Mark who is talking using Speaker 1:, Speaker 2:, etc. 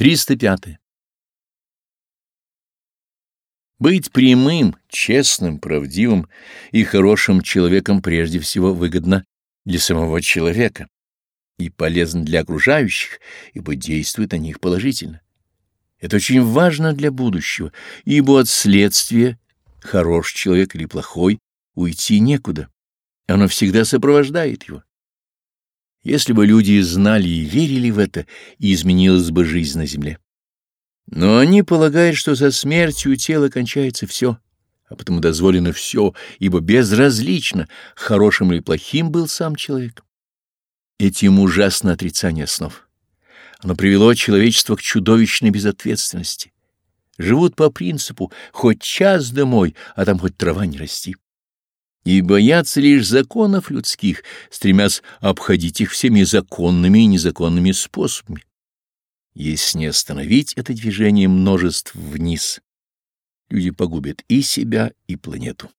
Speaker 1: 305. Быть прямым, честным, правдивым и хорошим человеком прежде всего выгодно для самого человека и полезно для окружающих, ибо действует на них положительно. Это очень важно для будущего, ибо от следствия, хорош человек или плохой, уйти некуда. Оно всегда сопровождает его. Если бы люди знали и верили в это, изменилась бы жизнь на земле. Но они полагают, что со смертью тела кончается все, а потому дозволено все, ибо безразлично, хорошим или плохим был сам человек. Этим ужасно отрицание основ. Оно привело человечество к чудовищной безответственности. Живут по принципу «хоть час домой, а там хоть трава не расти» и боятся лишь законов людских, стремясь обходить их всеми законными и незаконными способами. Если не остановить это движение множеств вниз, люди погубят и себя, и планету.